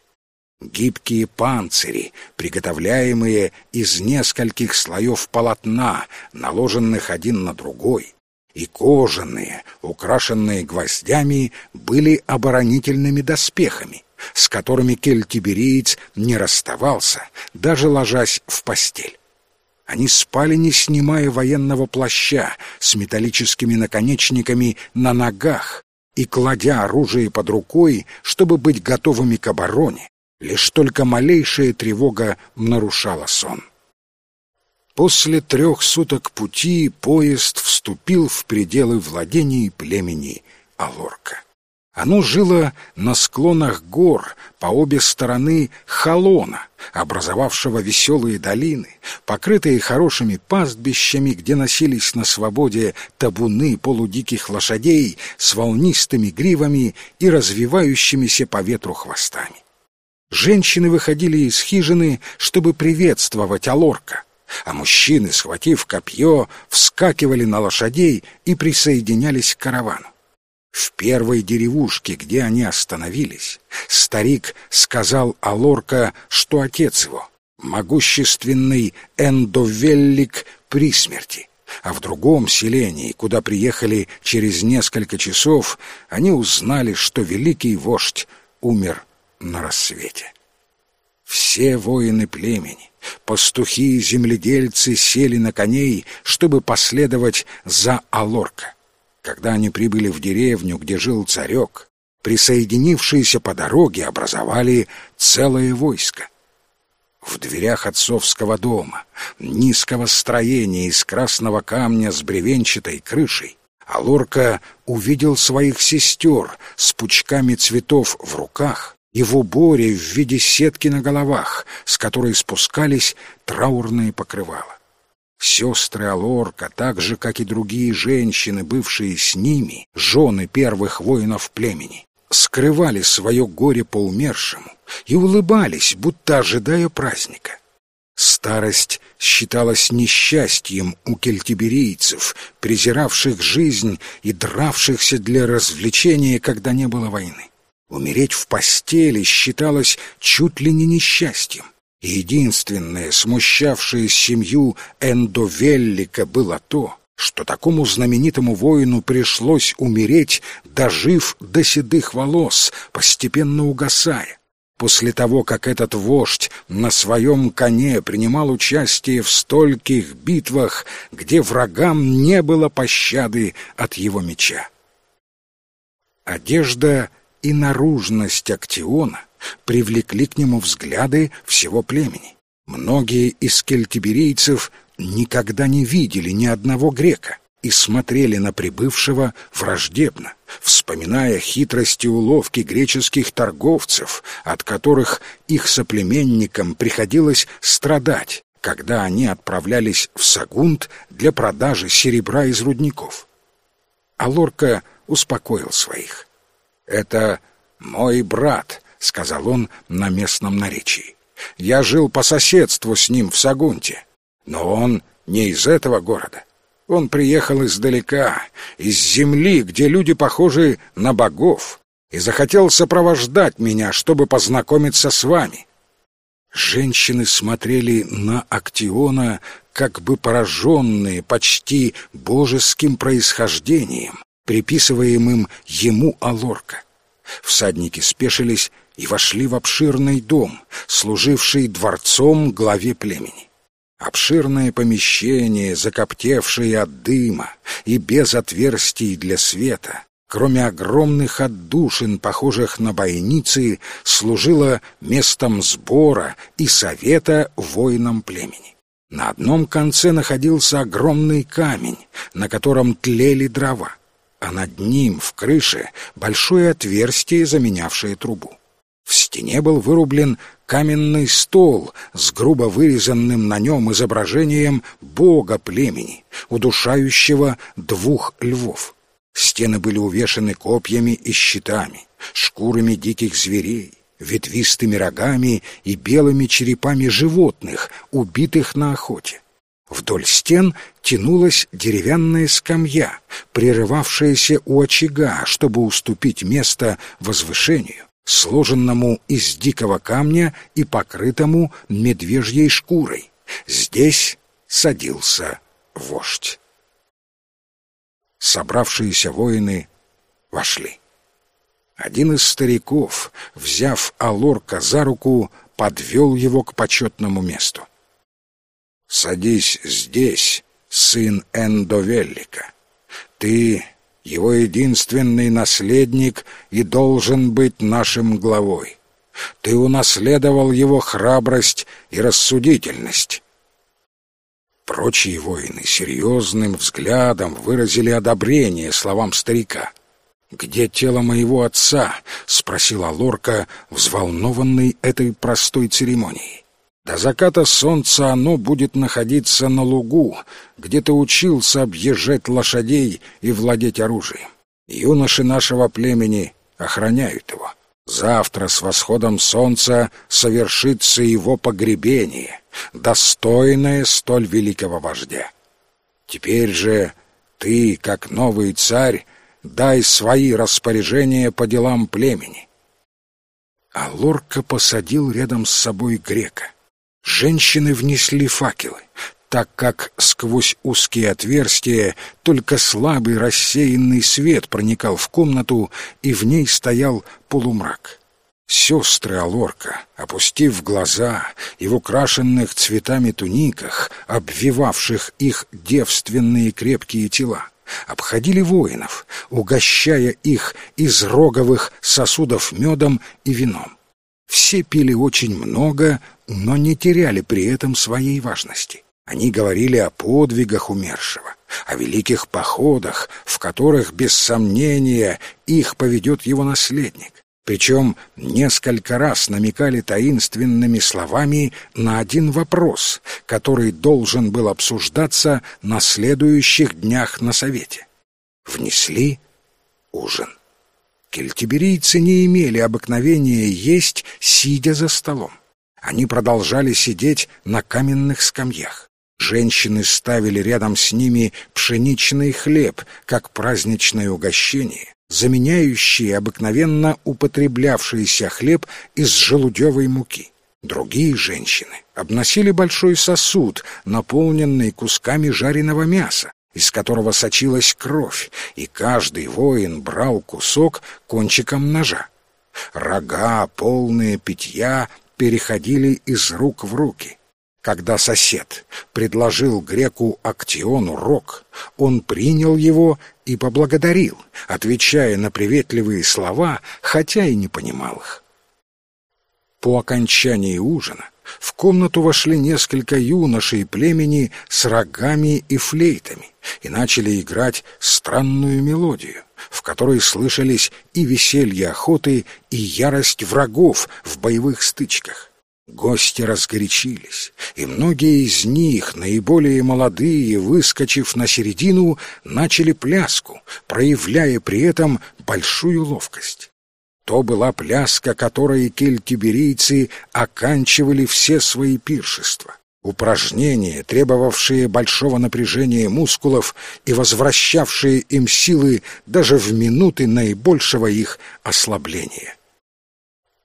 Гибкие панцири, приготовляемые из нескольких слоев полотна, наложенных один на другой, и кожаные, украшенные гвоздями, были оборонительными доспехами, с которыми кельтибериец не расставался, даже ложась в постель. Они спали, не снимая военного плаща, с металлическими наконечниками на ногах и кладя оружие под рукой, чтобы быть готовыми к обороне. Лишь только малейшая тревога нарушала сон. После трех суток пути поезд вступил в пределы владений племени Алорка. Оно жило на склонах гор по обе стороны Халона, образовавшего веселые долины, покрытые хорошими пастбищами, где носились на свободе табуны полудиких лошадей с волнистыми гривами и развивающимися по ветру хвостами. Женщины выходили из хижины, чтобы приветствовать Алорка, а мужчины, схватив копье, вскакивали на лошадей и присоединялись к каравану. В первой деревушке, где они остановились, старик сказал Алорка, что отец его, могущественный Эндовеллик при смерти, а в другом селении, куда приехали через несколько часов, они узнали, что великий вождь умер на рассвете. Все воины племени, пастухи и земледельцы сели на коней, чтобы последовать за Алорка. Когда они прибыли в деревню, где жил царек, присоединившиеся по дороге образовали целое войско. В дверях отцовского дома, низкого строения из красного камня с бревенчатой крышей, Алорка увидел своих сестер с пучками цветов в руках и в уборе в виде сетки на головах, с которой спускались траурные покрывала. Сестры Алорка, так же, как и другие женщины, бывшие с ними, жены первых воинов племени, скрывали свое горе по умершему и улыбались, будто ожидая праздника. Старость считалась несчастьем у кельтиберийцев, презиравших жизнь и дравшихся для развлечения, когда не было войны. Умереть в постели считалось чуть ли не несчастьем. Единственное, смущавшее семью Эндовеллика, было то, что такому знаменитому воину пришлось умереть, дожив до седых волос, постепенно угасая. После того, как этот вождь на своем коне принимал участие в стольких битвах, где врагам не было пощады от его меча. Одежда и наружность Актиона — привлекли к нему взгляды всего племени. Многие из кельтиберийцев никогда не видели ни одного грека и смотрели на прибывшего враждебно, вспоминая хитрости уловки греческих торговцев, от которых их соплеменникам приходилось страдать, когда они отправлялись в Сагунт для продажи серебра из рудников. Алорка успокоил своих. «Это мой брат», — сказал он на местном наречии. «Я жил по соседству с ним в Сагунте, но он не из этого города. Он приехал издалека, из земли, где люди похожи на богов, и захотел сопровождать меня, чтобы познакомиться с вами». Женщины смотрели на Актиона как бы пораженные почти божеским происхождением, приписываемым ему Алорка. Всадники спешились и вошли в обширный дом, служивший дворцом главе племени. Обширное помещение, закоптевшее от дыма и без отверстий для света, кроме огромных отдушин, похожих на бойницы, служило местом сбора и совета воинам племени. На одном конце находился огромный камень, на котором тлели дрова, а над ним, в крыше, большое отверстие, заменявшее трубу. В стене был вырублен каменный стол с грубо вырезанным на нем изображением бога племени, удушающего двух львов. Стены были увешаны копьями и щитами, шкурами диких зверей, ветвистыми рогами и белыми черепами животных, убитых на охоте. Вдоль стен тянулась деревянная скамья, прерывавшаяся у очага, чтобы уступить место возвышению, сложенному из дикого камня и покрытому медвежьей шкурой. Здесь садился вождь. Собравшиеся воины вошли. Один из стариков, взяв Алорка за руку, подвел его к почетному месту. «Садись здесь, сын Эндовеллика. Ты его единственный наследник и должен быть нашим главой. Ты унаследовал его храбрость и рассудительность». Прочие воины серьезным взглядом выразили одобрение словам старика — «Где тело моего отца?» — спросила Лорка, взволнованный этой простой церемонией. «До заката солнца оно будет находиться на лугу, где ты учился объезжать лошадей и владеть оружием. Юноши нашего племени охраняют его. Завтра с восходом солнца совершится его погребение, достойное столь великого вождя. Теперь же ты, как новый царь, дай свои распоряжения по делам племени. А Лорка посадил рядом с собой грека. Женщины внесли факелы, так как сквозь узкие отверстия только слабый рассеянный свет проникал в комнату, и в ней стоял полумрак. Сестры Алорка, опустив глаза и в украшенных цветами туниках, обвивавших их девственные крепкие тела, обходили воинов, угощая их из роговых сосудов медом и вином. Все пили очень много, но не теряли при этом своей важности. Они говорили о подвигах умершего, о великих походах, в которых, без сомнения, их поведет его наследник. Причем несколько раз намекали таинственными словами на один вопрос, который должен был обсуждаться на следующих днях на совете. Внесли ужин. Кельтиберийцы не имели обыкновения есть, сидя за столом. Они продолжали сидеть на каменных скамьях. Женщины ставили рядом с ними пшеничный хлеб, как праздничное угощение, заменяющие обыкновенно употреблявшийся хлеб из желудевой муки. Другие женщины обносили большой сосуд, наполненный кусками жареного мяса, из которого сочилась кровь, и каждый воин брал кусок кончиком ножа. Рога, полные питья, переходили из рук в руки — когда сосед предложил греку Актиону рог, он принял его и поблагодарил, отвечая на приветливые слова, хотя и не понимал их. По окончании ужина в комнату вошли несколько юношей племени с рогами и флейтами и начали играть странную мелодию, в которой слышались и веселье охоты, и ярость врагов в боевых стычках. Гости разгорячились, и многие из них, наиболее молодые, выскочив на середину, начали пляску, проявляя при этом большую ловкость. То была пляска, которой кельтиберийцы оканчивали все свои пиршества. Упражнения, требовавшие большого напряжения мускулов и возвращавшие им силы даже в минуты наибольшего их ослабления.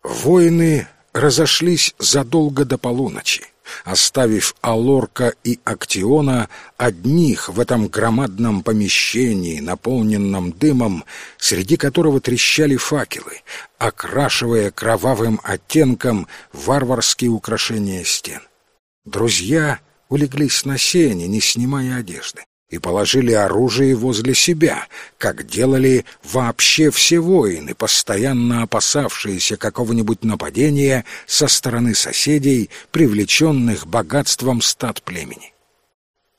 Воины разошлись задолго до полуночи, оставив Алорка и Актиона одних в этом громадном помещении, наполненном дымом, среди которого трещали факелы, окрашивая кровавым оттенком варварские украшения стен. Друзья улеглись на сене, не снимая одежды и положили оружие возле себя, как делали вообще все воины, постоянно опасавшиеся какого-нибудь нападения со стороны соседей, привлеченных богатством стад племени.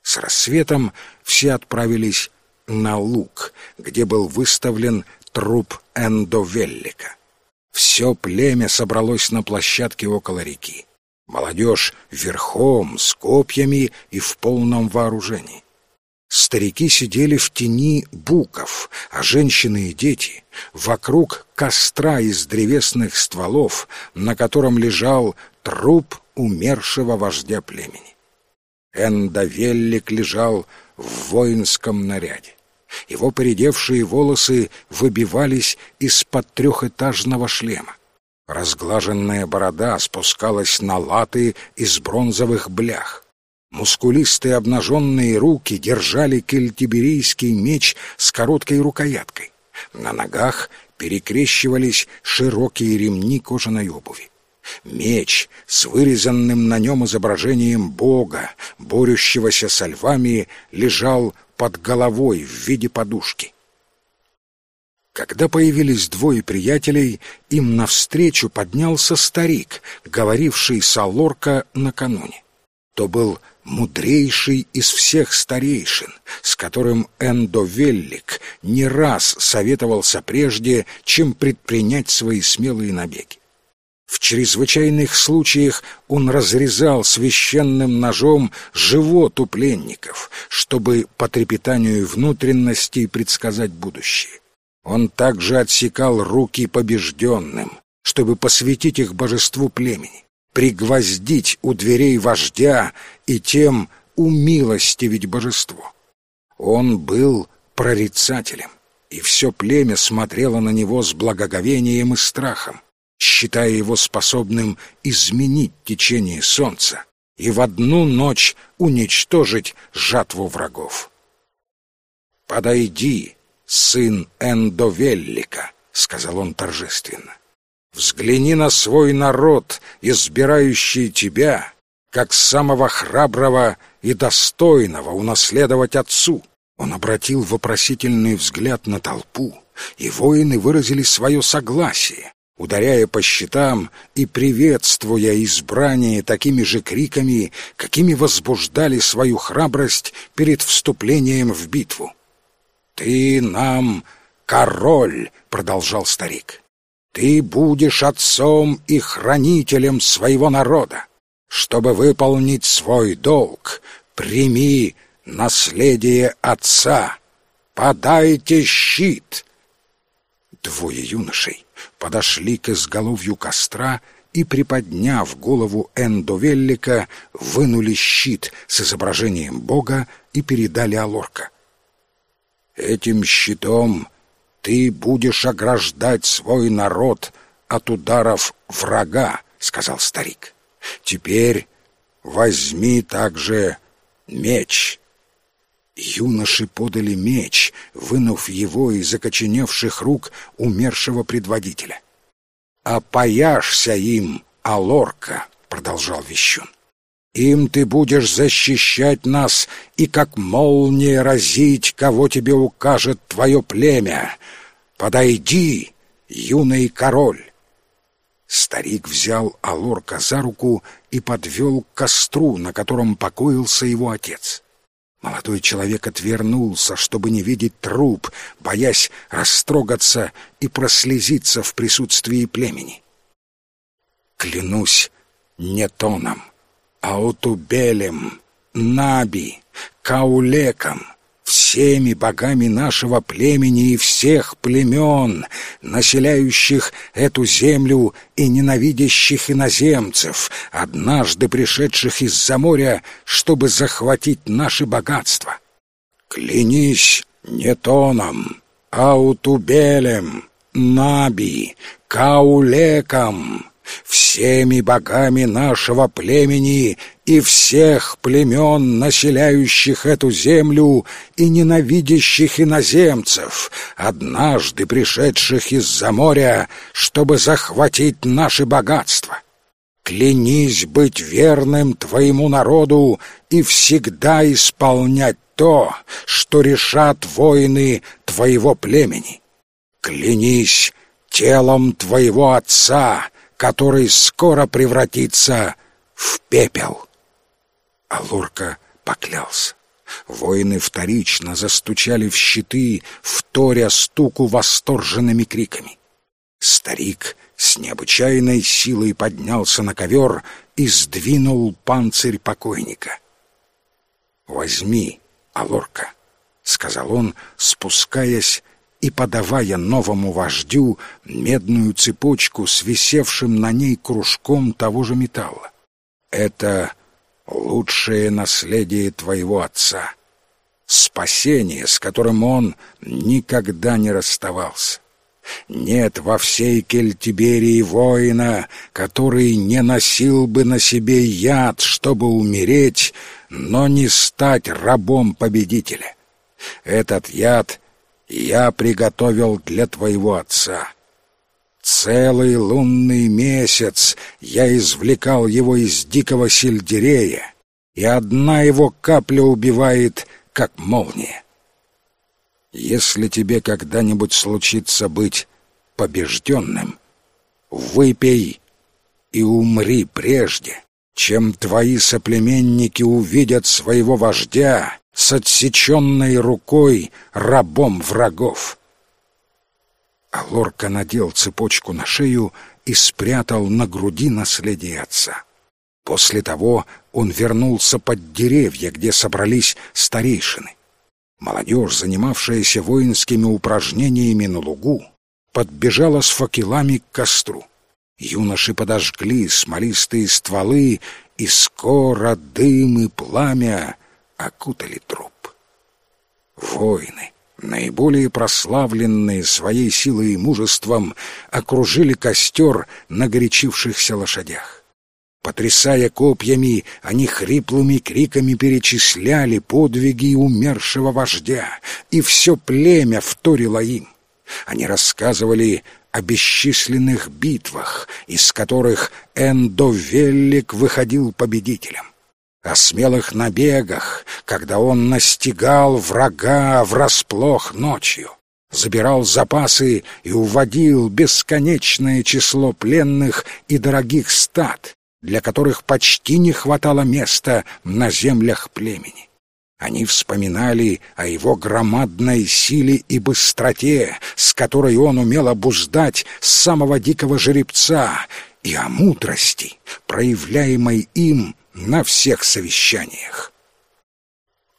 С рассветом все отправились на луг, где был выставлен труп Эндовеллика. Все племя собралось на площадке около реки. Молодежь верхом, с копьями и в полном вооружении. Старики сидели в тени буков, а женщины и дети — вокруг костра из древесных стволов, на котором лежал труп умершего вождя племени. Эндовеллик лежал в воинском наряде. Его поредевшие волосы выбивались из-под трехэтажного шлема. Разглаженная борода спускалась на латы из бронзовых блях. Мускулистые обнаженные руки держали кельтиберийский меч с короткой рукояткой. На ногах перекрещивались широкие ремни кожаной обуви. Меч с вырезанным на нем изображением Бога, борющегося со львами, лежал под головой в виде подушки. Когда появились двое приятелей, им навстречу поднялся старик, говоривший с Алорка накануне. То был мудрейший из всех старейшин, с которым Эндовеллик не раз советовался прежде, чем предпринять свои смелые набеги. В чрезвычайных случаях он разрезал священным ножом живот у пленников, чтобы по трепетанию внутренностей предсказать будущее. Он также отсекал руки побежденным, чтобы посвятить их божеству племени пригвоздить у дверей вождя и тем умилостивить божество. Он был прорицателем, и все племя смотрело на него с благоговением и страхом, считая его способным изменить течение солнца и в одну ночь уничтожить жатву врагов. «Подойди, сын Эндовеллика», — сказал он торжественно. Взгляни на свой народ, избирающий тебя, как самого храброго и достойного унаследовать отцу. Он обратил вопросительный взгляд на толпу, и воины выразили свое согласие, ударяя по щитам и приветствуя избрание такими же криками, какими возбуждали свою храбрость перед вступлением в битву. «Ты нам король!» — продолжал старик. Ты будешь отцом и хранителем своего народа. Чтобы выполнить свой долг, прими наследие отца. Подайте щит!» Двое юношей подошли к изголовью костра и, приподняв голову Эндовеллика, вынули щит с изображением Бога и передали Алорка. «Этим щитом ты будешь ограждать свой народ от ударов врага, — сказал старик. Теперь возьми также меч. Юноши подали меч, вынув его из окоченевших рук умершего предводителя. «Опояшься им, Алорка!» — продолжал Вещун. «Им ты будешь защищать нас и как молния разить, кого тебе укажет твое племя. Подойди, юный король!» Старик взял Алорка за руку и подвел к костру, на котором покоился его отец. Молодой человек отвернулся, чтобы не видеть труп, боясь растрогаться и прослезиться в присутствии племени. «Клянусь не тоном, а утубелем, наби, каулеком!» всеми богами нашего племени и всех племен, населяющих эту землю и ненавидящих иноземцев, однажды пришедших из-за моря, чтобы захватить наши богатства. Клянись не тоном, а утубелем, наби, каулеком, всеми богами нашего племени и всех племен, населяющих эту землю и ненавидящих иноземцев, однажды пришедших из-за моря, чтобы захватить наши богатства. Клянись быть верным твоему народу и всегда исполнять то, что решат воины твоего племени. Клянись телом твоего отца, который скоро превратится в пепел. А Лурка поклялся. Воины вторично застучали в щиты, вторя стуку восторженными криками. Старик с необычайной силой поднялся на ковер и сдвинул панцирь покойника. «Возьми, Алорка», — сказал он, спускаясь и подавая новому вождю медную цепочку с висевшим на ней кружком того же металла. «Это лучшее наследие твоего отца, спасение, с которым он никогда не расставался. Нет во всей Кельтиберии воина, который не носил бы на себе яд, чтобы умереть, но не стать рабом победителя. Этот яд я приготовил для твоего отца. Целый лунный месяц я извлекал его из дикого сельдерея, и одна его капля убивает, как молния. Если тебе когда-нибудь случится быть побежденным, выпей и умри прежде, чем твои соплеменники увидят своего вождя с отсеченной рукой рабом врагов. А Лорка надел цепочку на шею и спрятал на груди наследие отца. После того он вернулся под деревья, где собрались старейшины. Молодежь, занимавшаяся воинскими упражнениями на лугу, подбежала с факелами к костру. Юноши подожгли смолистые стволы, и скоро дым и пламя окутали труп. Воины, наиболее прославленные своей силой и мужеством, окружили костер на горячившихся лошадях. Потрясая копьями, они хриплыми криками перечисляли подвиги умершего вождя, и все племя вторило им. Они рассказывали о бесчисленных битвах, из которых Эндовеллик выходил победителем, о смелых набегах, когда он настигал врага врасплох ночью, забирал запасы и уводил бесконечное число пленных и дорогих стад, для которых почти не хватало места на землях племени. Они вспоминали о его громадной силе и быстроте, с которой он умел обуздать самого дикого жеребца, и о мудрости, проявляемой им на всех совещаниях.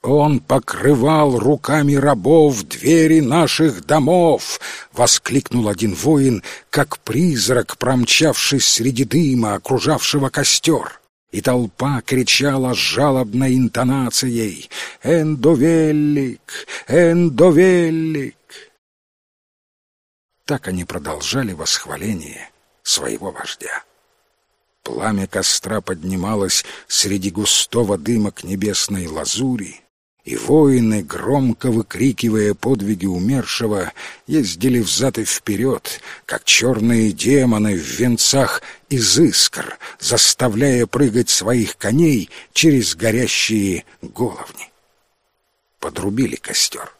«Он покрывал руками рабов двери наших домов!» — воскликнул один воин, как призрак, промчавшись среди дыма, окружавшего костер. И толпа кричала жалобной интонацией «Эндовеллик! Эндовеллик!» Так они продолжали восхваление своего вождя. Пламя костра поднималось среди густого дыма к небесной лазури, и воины, громко выкрикивая подвиги умершего, ездили взад и вперед, как черные демоны в венцах из искр, заставляя прыгать своих коней через горящие головни. Подрубили костер.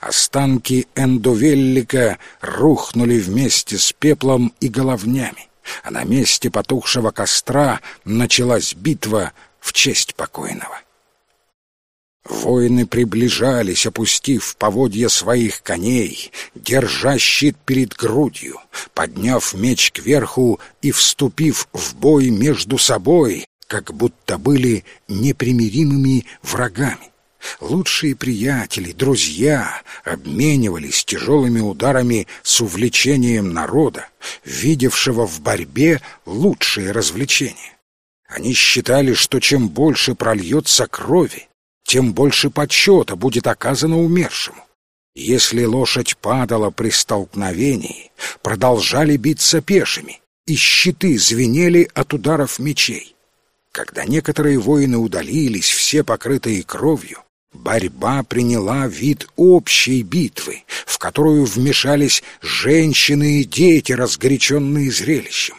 Останки эндовеллика рухнули вместе с пеплом и головнями, а на месте потухшего костра началась битва в честь покойного. Воины приближались, опустив поводья своих коней, держа щит перед грудью, подняв меч кверху и вступив в бой между собой, как будто были непримиримыми врагами. Лучшие приятели, друзья обменивались тяжелыми ударами с увлечением народа, видевшего в борьбе лучшие развлечения. Они считали, что чем больше прольется крови, тем больше почета будет оказано умершему. Если лошадь падала при столкновении, продолжали биться пешими, и щиты звенели от ударов мечей. Когда некоторые воины удалились, все покрытые кровью, борьба приняла вид общей битвы, в которую вмешались женщины и дети, разгоряченные зрелищем.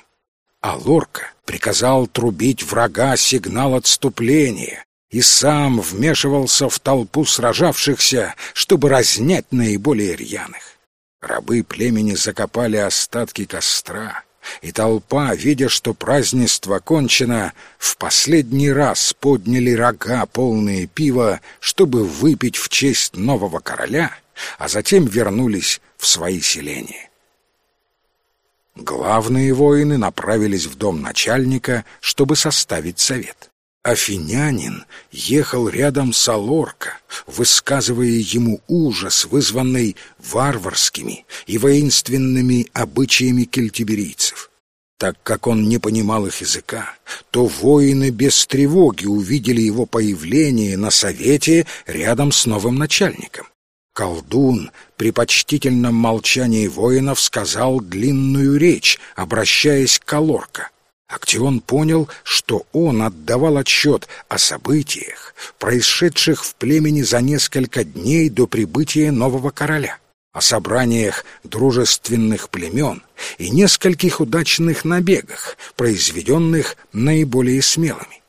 А Лорка приказал трубить врага сигнал отступления, и сам вмешивался в толпу сражавшихся, чтобы разнять наиболее рьяных. Рабы племени закопали остатки костра, и толпа, видя, что празднество кончено, в последний раз подняли рога, полные пива, чтобы выпить в честь нового короля, а затем вернулись в свои селения. Главные воины направились в дом начальника, чтобы составить совет. Афинянин ехал рядом с Алорко, высказывая ему ужас, вызванный варварскими и воинственными обычаями кельтиберийцев. Так как он не понимал их языка, то воины без тревоги увидели его появление на совете рядом с новым начальником. Колдун при почтительном молчании воинов сказал длинную речь, обращаясь к Алорка. Актион понял, что он отдавал отчет о событиях, происшедших в племени за несколько дней до прибытия нового короля о собраниях дружественных племен и нескольких удачных набегах, произведенных наиболее смелыми.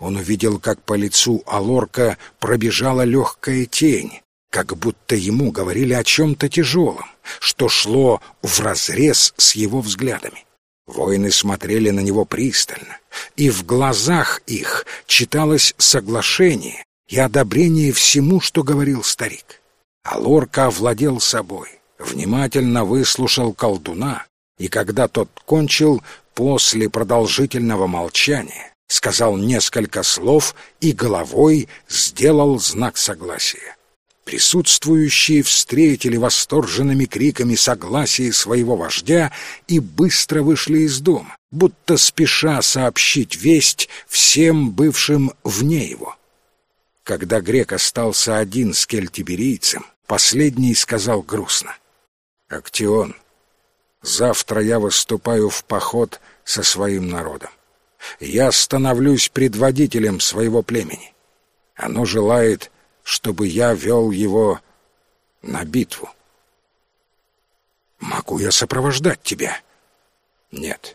Он увидел, как по лицу Алорка пробежала легкая тень, как будто ему говорили о чем-то тяжелом, что шло вразрез с его взглядами. Воины смотрели на него пристально, и в глазах их читалось соглашение и одобрение всему, что говорил старик. А Лорка овладел собой, внимательно выслушал колдуна, и когда тот кончил, после продолжительного молчания, сказал несколько слов и головой сделал знак согласия. Присутствующие встретили восторженными криками согласия своего вождя и быстро вышли из дома, будто спеша сообщить весть всем бывшим вне его. Когда грек остался один с кельтиберийцем, Последний сказал грустно. «Актион, завтра я выступаю в поход со своим народом. Я становлюсь предводителем своего племени. Оно желает, чтобы я вел его на битву. Могу я сопровождать тебя? Нет.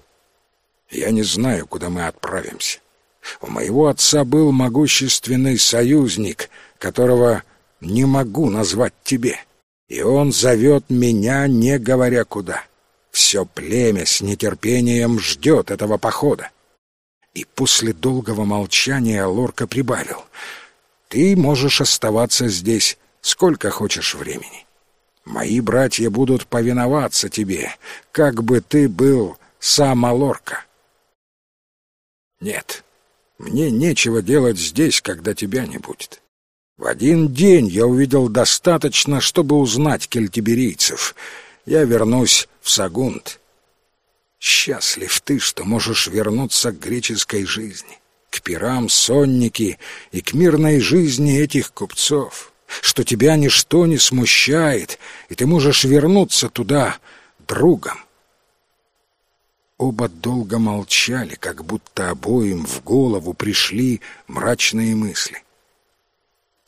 Я не знаю, куда мы отправимся. У моего отца был могущественный союзник, которого не могу назвать тебе. И он зовет меня, не говоря куда. Все племя с нетерпением ждет этого похода. И после долгого молчания Лорка прибавил. Ты можешь оставаться здесь сколько хочешь времени. Мои братья будут повиноваться тебе, как бы ты был сам Алорка. Нет, мне нечего делать здесь, когда тебя не будет. В один день я увидел достаточно, чтобы узнать кельтиберийцев. Я вернусь в Сагунт. Счастлив ты, что можешь вернуться к греческой жизни, к пирам сонники и к мирной жизни этих купцов, что тебя ничто не смущает, и ты можешь вернуться туда другом. Оба долго молчали, как будто обоим в голову пришли мрачные мысли.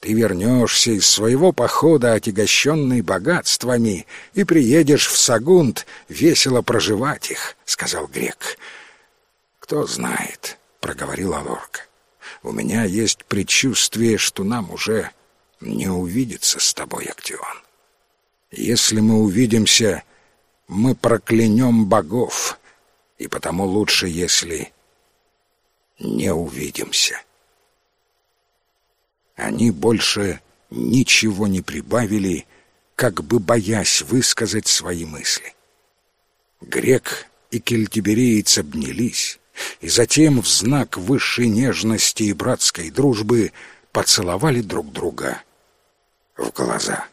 Ты вернешься из своего похода, отягощенный богатствами, и приедешь в Сагунт весело проживать их, — сказал грек. — Кто знает, — проговорила Лорка. — У меня есть предчувствие, что нам уже не увидеться с тобой, Актион. Если мы увидимся, мы проклянем богов, и потому лучше, если не увидимся. Они больше ничего не прибавили, как бы боясь высказать свои мысли. Грек и кельтибереец обнялись, и затем в знак высшей нежности и братской дружбы поцеловали друг друга в глаза.